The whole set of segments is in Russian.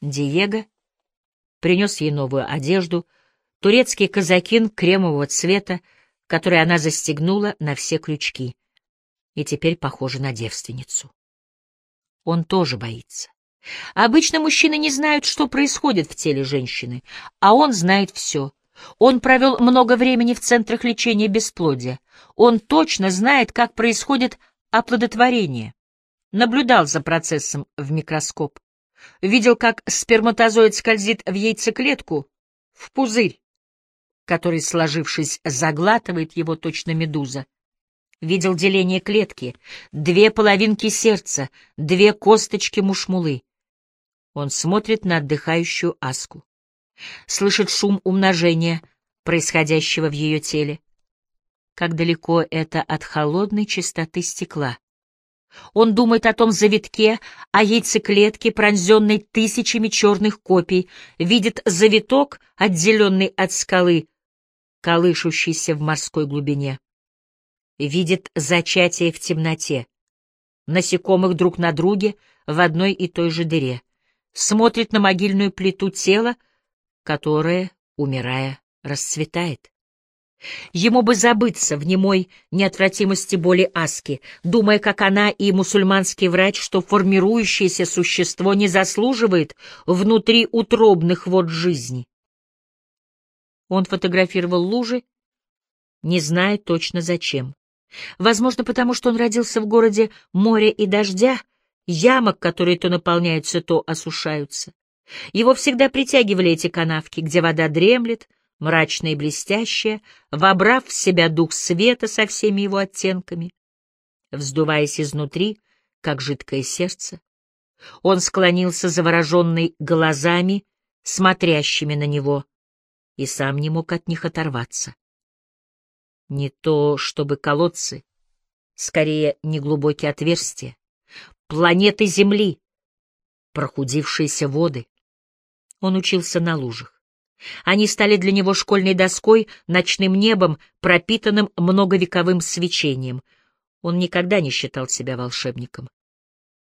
Диего принес ей новую одежду, турецкий казакин кремового цвета, который она застегнула на все крючки, и теперь похожа на девственницу. Он тоже боится. Обычно мужчины не знают, что происходит в теле женщины, а он знает все. Он провел много времени в центрах лечения бесплодия. Он точно знает, как происходит оплодотворение. Наблюдал за процессом в микроскоп. Видел, как сперматозоид скользит в яйцеклетку, в пузырь, который, сложившись, заглатывает его точно медуза. Видел деление клетки, две половинки сердца, две косточки мушмулы. Он смотрит на отдыхающую аску. Слышит шум умножения, происходящего в ее теле. Как далеко это от холодной чистоты стекла. Он думает о том завитке, о яйцеклетке, пронзенной тысячами черных копий, видит завиток, отделенный от скалы, колышущийся в морской глубине. Видит зачатие в темноте, насекомых друг на друге в одной и той же дыре, смотрит на могильную плиту тела, которое, умирая, расцветает. Ему бы забыться в немой неотвратимости боли Аски, думая, как она и мусульманский врач, что формирующееся существо не заслуживает внутри утробных вод жизни. Он фотографировал лужи, не зная точно зачем. Возможно, потому что он родился в городе моря и дождя, ямок, которые то наполняются, то осушаются. Его всегда притягивали эти канавки, где вода дремлет, мрачная и блестящая, вобрав в себя дух света со всеми его оттенками, вздуваясь изнутри, как жидкое сердце. Он склонился завороженный глазами, смотрящими на него, и сам не мог от них оторваться. Не то чтобы колодцы, скорее неглубокие отверстия, планеты Земли, прохудившиеся воды. Он учился на лужах. Они стали для него школьной доской, ночным небом, пропитанным многовековым свечением. Он никогда не считал себя волшебником.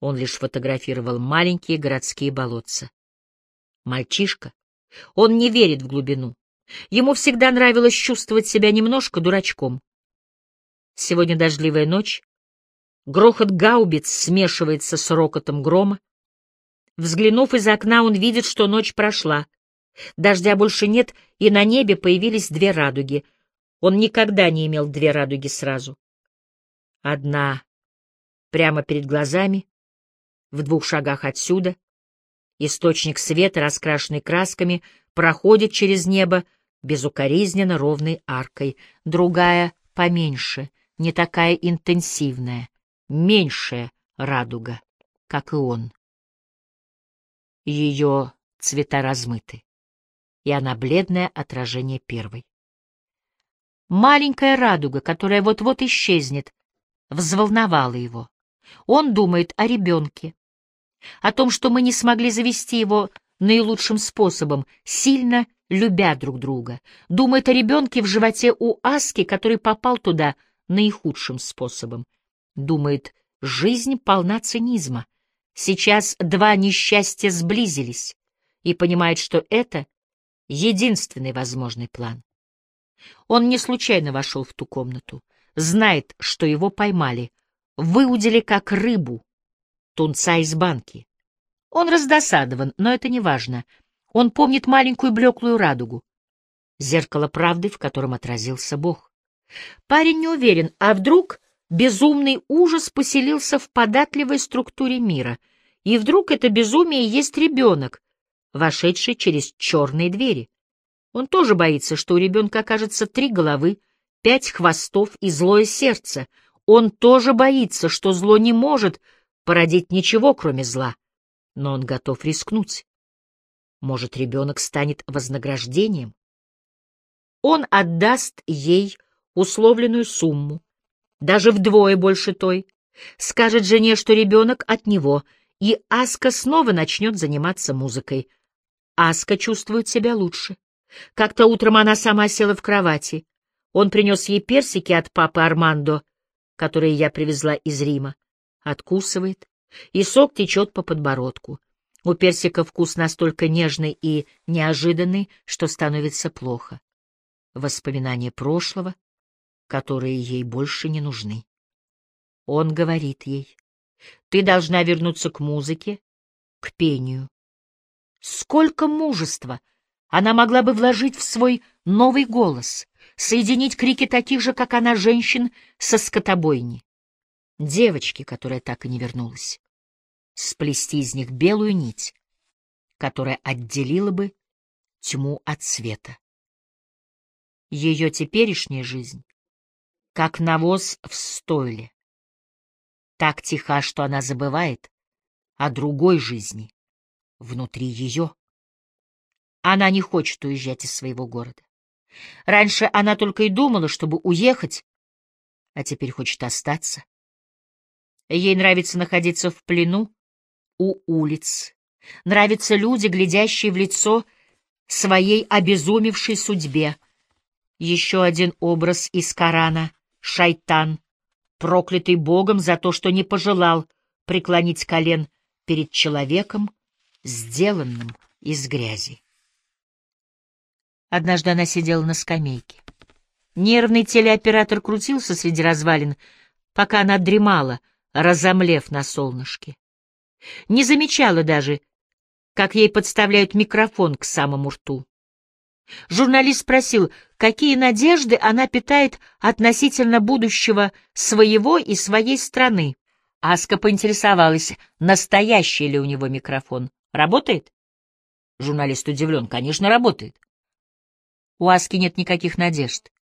Он лишь фотографировал маленькие городские болотца. Мальчишка. Он не верит в глубину. Ему всегда нравилось чувствовать себя немножко дурачком. Сегодня дождливая ночь. Грохот гаубиц смешивается с рокотом грома. Взглянув из окна, он видит, что ночь прошла. Дождя больше нет, и на небе появились две радуги. Он никогда не имел две радуги сразу. Одна прямо перед глазами, в двух шагах отсюда. Источник света, раскрашенный красками, проходит через небо безукоризненно ровной аркой. Другая поменьше, не такая интенсивная, меньшая радуга, как и он. Ее цвета размыты и она бледное отражение первой. Маленькая радуга, которая вот-вот исчезнет, взволновала его. Он думает о ребенке, о том, что мы не смогли завести его наилучшим способом, сильно любя друг друга. Думает о ребенке в животе у Аски, который попал туда наихудшим способом. Думает, жизнь полна цинизма. Сейчас два несчастья сблизились, и понимает, что это единственный возможный план. Он не случайно вошел в ту комнату, знает, что его поймали, выудили как рыбу, тунца из банки. Он раздосадован, но это не важно. Он помнит маленькую блеклую радугу, зеркало правды, в котором отразился Бог. Парень не уверен, а вдруг безумный ужас поселился в податливой структуре мира, и вдруг это безумие есть ребенок, вошедший через черные двери. Он тоже боится, что у ребенка окажется три головы, пять хвостов и злое сердце. Он тоже боится, что зло не может породить ничего, кроме зла. Но он готов рискнуть. Может, ребенок станет вознаграждением? Он отдаст ей условленную сумму, даже вдвое больше той, скажет жене, что ребенок от него, и Аска снова начнет заниматься музыкой — Аска чувствует себя лучше. Как-то утром она сама села в кровати. Он принес ей персики от папы Армандо, которые я привезла из Рима. Откусывает, и сок течет по подбородку. У персика вкус настолько нежный и неожиданный, что становится плохо. Воспоминания прошлого, которые ей больше не нужны. Он говорит ей, ты должна вернуться к музыке, к пению. Сколько мужества она могла бы вложить в свой новый голос, соединить крики таких же, как она, женщин со скотобойни. Девочки, которая так и не вернулась сплести из них белую нить, которая отделила бы тьму от света. Ее теперешняя жизнь, как навоз в стойле, так тиха, что она забывает о другой жизни внутри ее. Она не хочет уезжать из своего города. Раньше она только и думала, чтобы уехать, а теперь хочет остаться. Ей нравится находиться в плену, у улиц. Нравятся люди, глядящие в лицо своей обезумевшей судьбе. Еще один образ из Корана — шайтан, проклятый Богом за то, что не пожелал преклонить колен перед человеком, сделанным из грязи. Однажды она сидела на скамейке. Нервный телеоператор крутился среди развалин, пока она дремала, разомлев на солнышке. Не замечала даже, как ей подставляют микрофон к самому рту. Журналист спросил, какие надежды она питает относительно будущего своего и своей страны. Аска поинтересовалась, настоящий ли у него микрофон. Работает? Журналист удивлен. Конечно, работает. У Аски нет никаких надежд.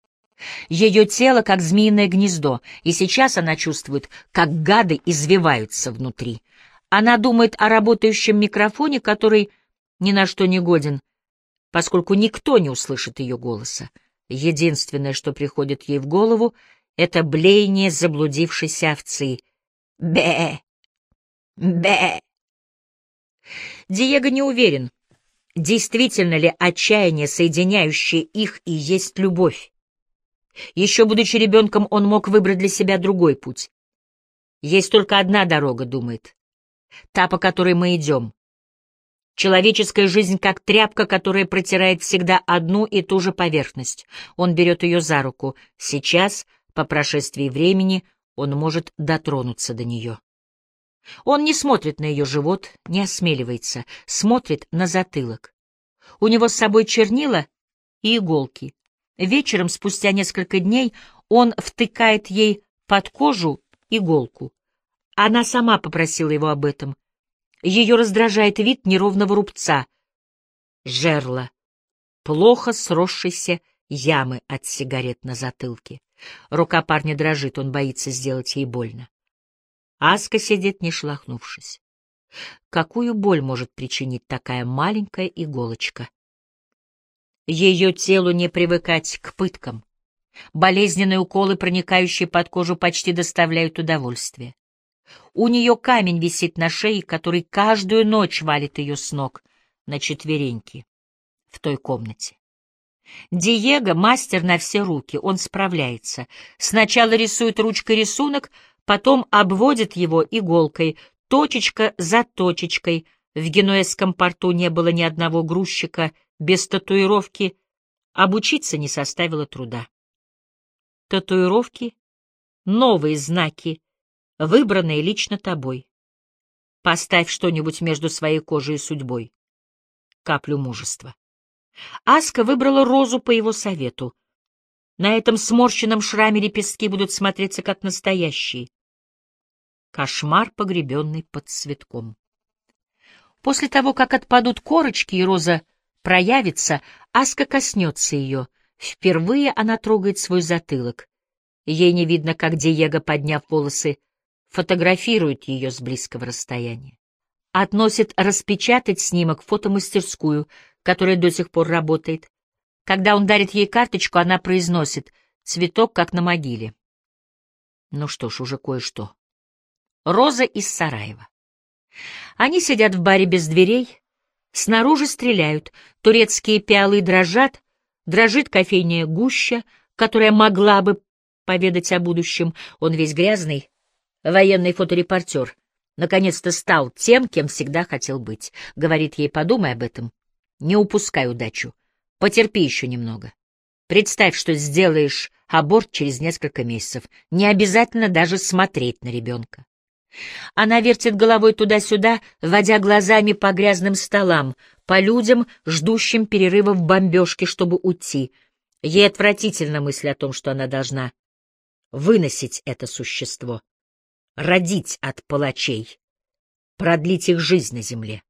Ее тело как змеиное гнездо, и сейчас она чувствует, как гады извиваются внутри. Она думает о работающем микрофоне, который ни на что не годен, поскольку никто не услышит ее голоса. Единственное, что приходит ей в голову, — это блеяние заблудившейся овцы. Бе! Бе! Диего не уверен, действительно ли отчаяние, соединяющее их, и есть любовь. Еще будучи ребенком, он мог выбрать для себя другой путь. Есть только одна дорога, думает та, по которой мы идем. Человеческая жизнь как тряпка, которая протирает всегда одну и ту же поверхность. Он берет ее за руку. Сейчас, по прошествии времени, он может дотронуться до нее. Он не смотрит на ее живот, не осмеливается, смотрит на затылок. У него с собой чернила и иголки. Вечером, спустя несколько дней, он втыкает ей под кожу иголку. Она сама попросила его об этом. Ее раздражает вид неровного рубца. Жерла. Плохо сросшейся ямы от сигарет на затылке. Рука парня дрожит, он боится сделать ей больно. Аска сидит, не шлахнувшись. Какую боль может причинить такая маленькая иголочка? Ее телу не привыкать к пыткам. Болезненные уколы, проникающие под кожу, почти доставляют удовольствие. У нее камень висит на шее, который каждую ночь валит ее с ног на четвереньки в той комнате. Диего — мастер на все руки, он справляется. Сначала рисует ручкой рисунок, потом обводит его иголкой, точечка за точечкой. В генуэзском порту не было ни одного грузчика без татуировки. Обучиться не составило труда. Татуировки — новые знаки выбранные лично тобой. Поставь что-нибудь между своей кожей и судьбой. Каплю мужества. Аска выбрала розу по его совету. На этом сморщенном шраме лепестки будут смотреться как настоящие. Кошмар, погребенный под цветком. После того, как отпадут корочки и роза проявится, Аска коснется ее. Впервые она трогает свой затылок. Ей не видно, как Диего, подняв волосы, фотографирует ее с близкого расстояния. Относит распечатать снимок в фотомастерскую, которая до сих пор работает. Когда он дарит ей карточку, она произносит «цветок, как на могиле». Ну что ж, уже кое-что. Роза из Сараева. Они сидят в баре без дверей, снаружи стреляют, турецкие пиалы дрожат, дрожит кофейная гуща, которая могла бы поведать о будущем, он весь грязный, военный фоторепортер. Наконец-то стал тем, кем всегда хотел быть. Говорит ей, подумай об этом. Не упускай удачу. Потерпи еще немного. Представь, что сделаешь аборт через несколько месяцев. Не обязательно даже смотреть на ребенка. Она вертит головой туда-сюда, водя глазами по грязным столам, по людям, ждущим перерыва в бомбежке, чтобы уйти. Ей отвратительна мысль о том, что она должна выносить это существо, родить от палачей, продлить их жизнь на земле.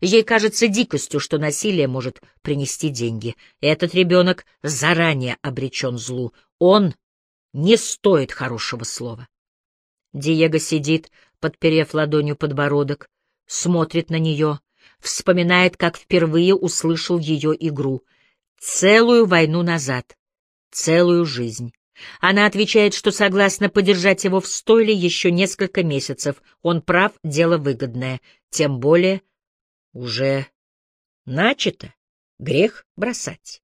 Ей кажется дикостью, что насилие может принести деньги. Этот ребенок заранее обречен злу. Он не стоит хорошего слова. Диего сидит, подперев ладонью подбородок, смотрит на нее, вспоминает, как впервые услышал ее игру. Целую войну назад, целую жизнь. Она отвечает, что согласна подержать его в стойле еще несколько месяцев. Он прав, дело выгодное. Тем более уже начато, грех бросать.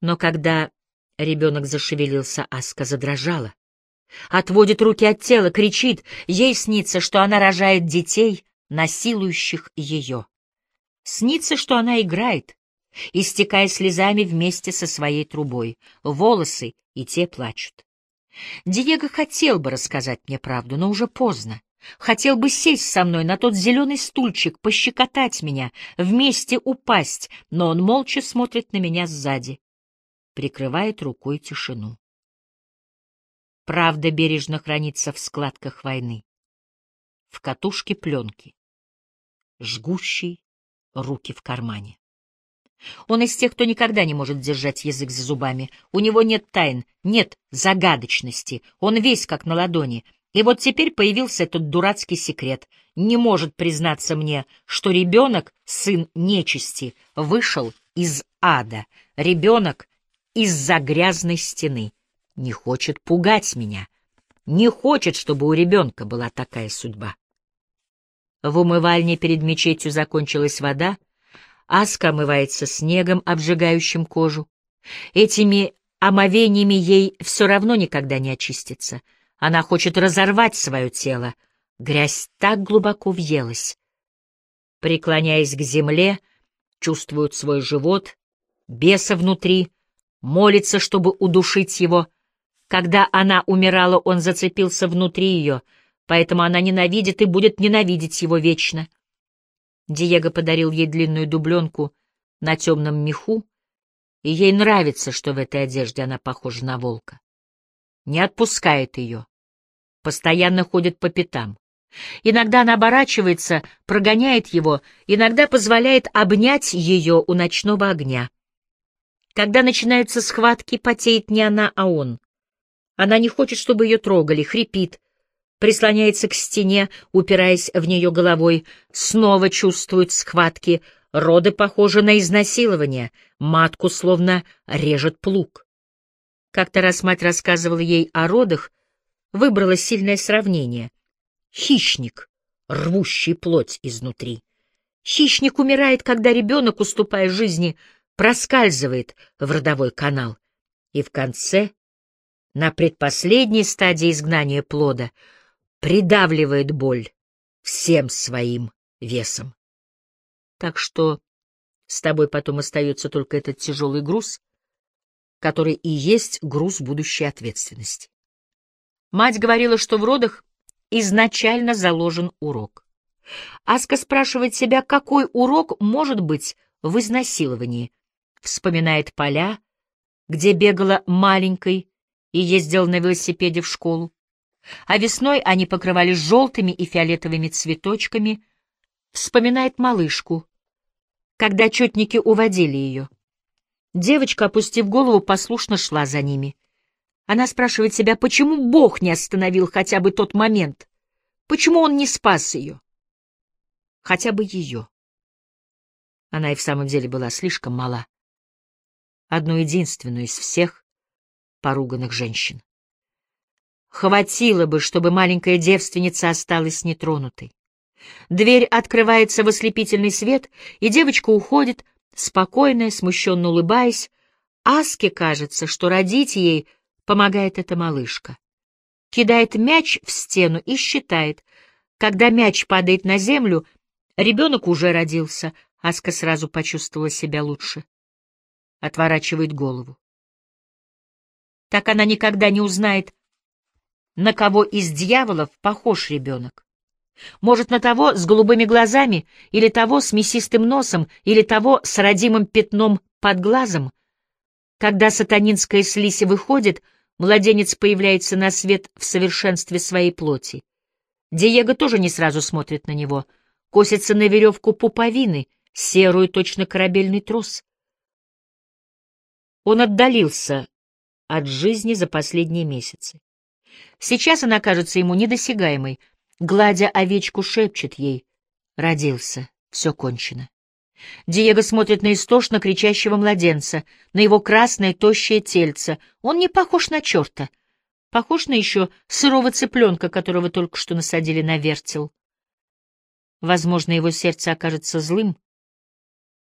Но когда ребенок зашевелился, Аска задрожала. Отводит руки от тела, кричит. Ей снится, что она рожает детей, насилующих ее. Снится, что она играет, истекая слезами вместе со своей трубой. Волосы и те плачут. Диего хотел бы рассказать мне правду, но уже поздно. Хотел бы сесть со мной на тот зеленый стульчик, пощекотать меня, вместе упасть, но он молча смотрит на меня сзади, прикрывает рукой тишину. Правда бережно хранится в складках войны, в катушке пленки, жгущей руки в кармане. Он из тех, кто никогда не может держать язык за зубами. У него нет тайн, нет загадочности. Он весь как на ладони. И вот теперь появился этот дурацкий секрет. Не может признаться мне, что ребенок, сын нечисти, вышел из ада. Ребенок из-за грязной стены не хочет пугать меня, не хочет, чтобы у ребенка была такая судьба. В умывальне перед мечетью закончилась вода, Аска омывается снегом, обжигающим кожу. Этими омовениями ей все равно никогда не очистится. Она хочет разорвать свое тело. Грязь так глубоко въелась. Преклоняясь к земле, чувствует свой живот, беса внутри, молится, чтобы удушить его — когда она умирала, он зацепился внутри ее, поэтому она ненавидит и будет ненавидеть его вечно. Диего подарил ей длинную дубленку на темном меху, и ей нравится, что в этой одежде она похожа на волка. Не отпускает ее, постоянно ходит по пятам. Иногда она оборачивается, прогоняет его, иногда позволяет обнять ее у ночного огня. Когда начинаются схватки, потеет не она, а он. Она не хочет, чтобы ее трогали, хрипит, прислоняется к стене, упираясь в нее головой, снова чувствует схватки, роды похожи на изнасилование, матку словно режет плуг. Как-то раз мать рассказывала ей о родах, выбрала сильное сравнение. Хищник, рвущий плоть изнутри. Хищник умирает, когда ребенок, уступая жизни, проскальзывает в родовой канал. И в конце на предпоследней стадии изгнания плода придавливает боль всем своим весом. Так что с тобой потом остается только этот тяжелый груз, который и есть груз будущей ответственности. Мать говорила, что в родах изначально заложен урок. Аска спрашивает себя, какой урок может быть в изнасиловании. Вспоминает поля, где бегала маленькой, и ездил на велосипеде в школу. А весной они покрывались желтыми и фиолетовыми цветочками. Вспоминает малышку, когда четники уводили ее. Девочка, опустив голову, послушно шла за ними. Она спрашивает себя, почему Бог не остановил хотя бы тот момент? Почему он не спас ее? Хотя бы ее. Она и в самом деле была слишком мала. Одну единственную из всех, поруганных женщин. Хватило бы, чтобы маленькая девственница осталась нетронутой. Дверь открывается в ослепительный свет, и девочка уходит, спокойная, смущенно улыбаясь. Аске кажется, что родить ей помогает эта малышка. Кидает мяч в стену и считает. Когда мяч падает на землю, ребенок уже родился. Аска сразу почувствовала себя лучше. Отворачивает голову. Так она никогда не узнает, на кого из дьяволов похож ребенок. Может, на того с голубыми глазами, или того с мясистым носом, или того с родимым пятном под глазом. Когда сатанинская слизь выходит, младенец появляется на свет в совершенстве своей плоти. Диего тоже не сразу смотрит на него, косится на веревку пуповины, серую точно корабельный трос. Он отдалился от жизни за последние месяцы. Сейчас она кажется ему недосягаемой, гладя овечку, шепчет ей «Родился, все кончено». Диего смотрит на истошно кричащего младенца, на его красное тощее тельце. Он не похож на черта. Похож на еще сырого цыпленка, которого только что насадили на вертел. Возможно, его сердце окажется злым,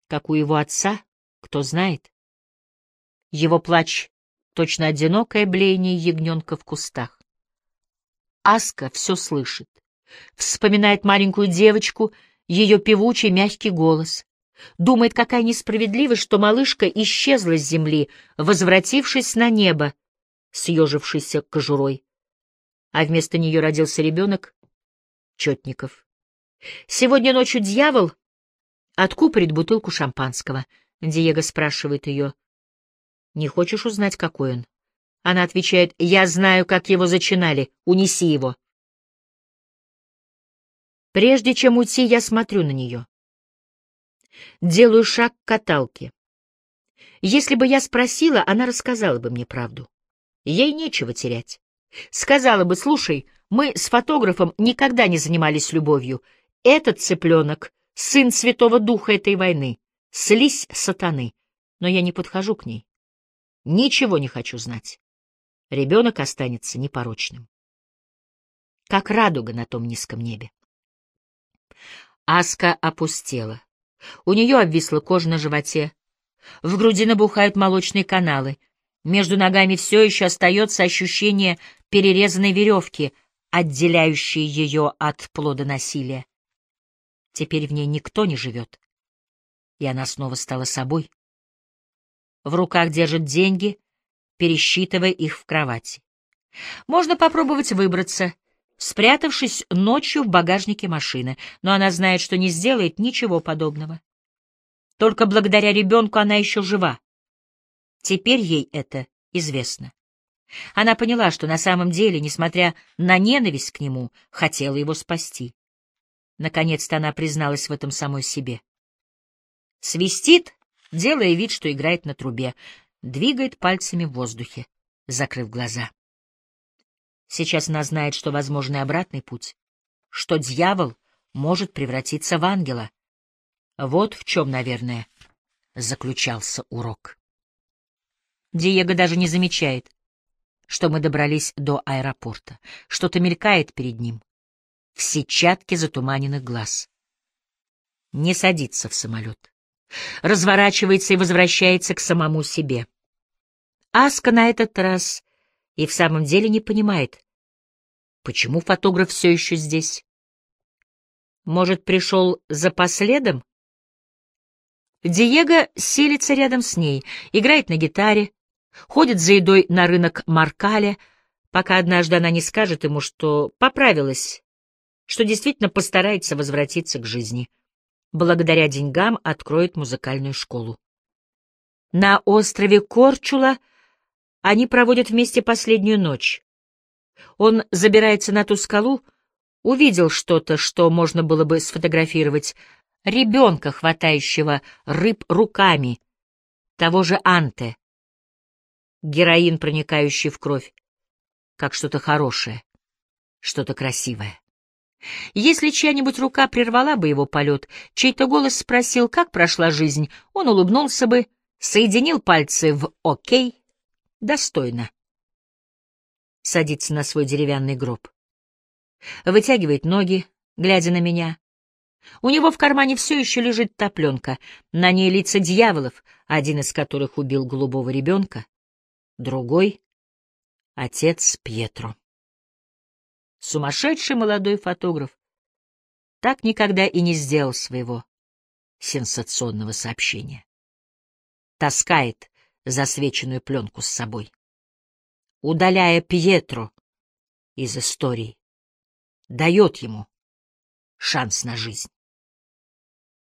как у его отца, кто знает. Его плач — точно одинокое блеяние ягненка в кустах. Аска все слышит. Вспоминает маленькую девочку, ее певучий мягкий голос. Думает, какая несправедливость, что малышка исчезла с земли, возвратившись на небо, съежившийся кожурой. А вместо нее родился ребенок Четников. Сегодня ночью дьявол откупорит бутылку шампанского. Диего спрашивает ее, «Не хочешь узнать, какой он?» Она отвечает, «Я знаю, как его зачинали. Унеси его». Прежде чем уйти, я смотрю на нее. Делаю шаг к каталке. Если бы я спросила, она рассказала бы мне правду. Ей нечего терять. Сказала бы, слушай, мы с фотографом никогда не занимались любовью. Этот цыпленок — сын Святого Духа этой войны, слизь сатаны. Но я не подхожу к ней. Ничего не хочу знать. Ребенок останется непорочным. Как радуга на том низком небе. Аска опустела. У нее обвисла кожа на животе. В груди набухают молочные каналы. Между ногами все еще остается ощущение перерезанной веревки, отделяющей ее от плода насилия. Теперь в ней никто не живет. И она снова стала собой. В руках держит деньги, пересчитывая их в кровати. Можно попробовать выбраться — спрятавшись ночью в багажнике машины, но она знает, что не сделает ничего подобного. Только благодаря ребенку она еще жива. Теперь ей это известно. Она поняла, что на самом деле, несмотря на ненависть к нему, хотела его спасти. Наконец-то она призналась в этом самой себе. Свистит, делая вид, что играет на трубе, двигает пальцами в воздухе, закрыв глаза. Сейчас она знает, что возможен обратный путь, что дьявол может превратиться в ангела. Вот в чем, наверное, заключался урок. Диего даже не замечает, что мы добрались до аэропорта. Что-то мелькает перед ним. В сетчатке затуманенных глаз. Не садится в самолет. Разворачивается и возвращается к самому себе. Аска на этот раз и в самом деле не понимает, почему фотограф все еще здесь. Может, пришел за последом? Диего селится рядом с ней, играет на гитаре, ходит за едой на рынок Маркаля, пока однажды она не скажет ему, что поправилась, что действительно постарается возвратиться к жизни. Благодаря деньгам откроет музыкальную школу. На острове Корчула — они проводят вместе последнюю ночь. Он забирается на ту скалу, увидел что-то, что можно было бы сфотографировать, ребенка, хватающего рыб руками, того же Анте, героин, проникающий в кровь, как что-то хорошее, что-то красивое. Если чья-нибудь рука прервала бы его полет, чей-то голос спросил, как прошла жизнь, он улыбнулся бы, соединил пальцы в «Окей», достойно. Садится на свой деревянный гроб. Вытягивает ноги, глядя на меня. У него в кармане все еще лежит топленка, на ней лица дьяволов, один из которых убил голубого ребенка, другой — отец Пьетро. Сумасшедший молодой фотограф, так никогда и не сделал своего сенсационного сообщения. Таскает засвеченную пленку с собой. Удаляя Пьетро из истории, дает ему шанс на жизнь.